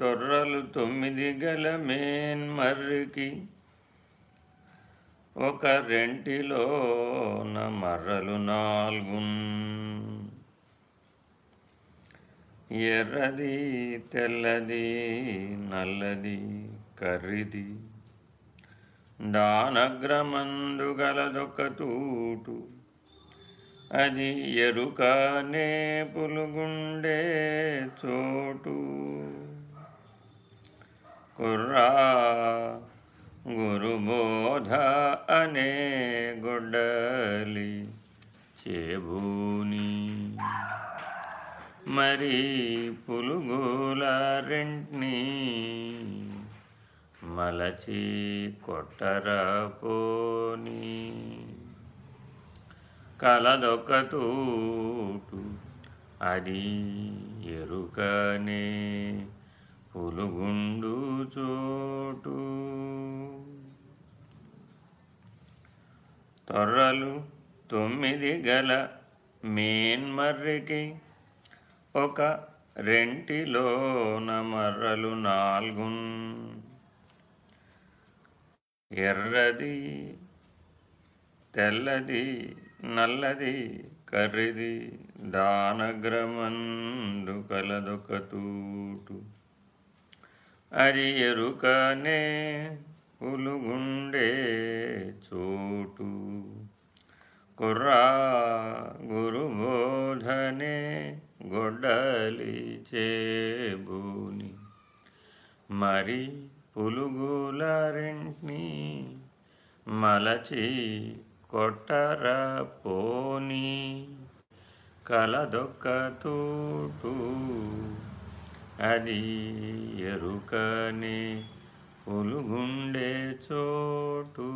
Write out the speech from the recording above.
తొర్రలు తొమ్మిది గల మేన్మర్రికి ఒక రెంటిలోన మర్రలు నాలుగు ఎర్రది తెల్లది నల్లది కర్రిది. దానగ్రమందు గలదొక తూటు. అది ఎరుక పులుగుండే చోటు. కుర్రా గురుబోధ అనే గొడ్డలి చేబూని. మరి పులుగుల రెంట్ని మలచి కొట్టరపోని కలదొక్కతూటు అది ఎరుకనే పులుగు చోటు. తొర్రలు తొమ్మిది గల మేన్మర్రికి ఒక రెంటిలోన మర్రలు నాలుగు ఎర్రది తెల్లది నల్లది కర్రిది దానగ్రమందు కలదొక తూటు. అది ఎరుకనే పులుగుండే చోటు. కుర్రా గురుబోధనే గొడ్డలి చేబూని. మరి పులుగుల రెంట్ని మలచి కొట్టర పోని కలదొక్క తూటు అది ఎరుకనే పులుగుండే చోటు.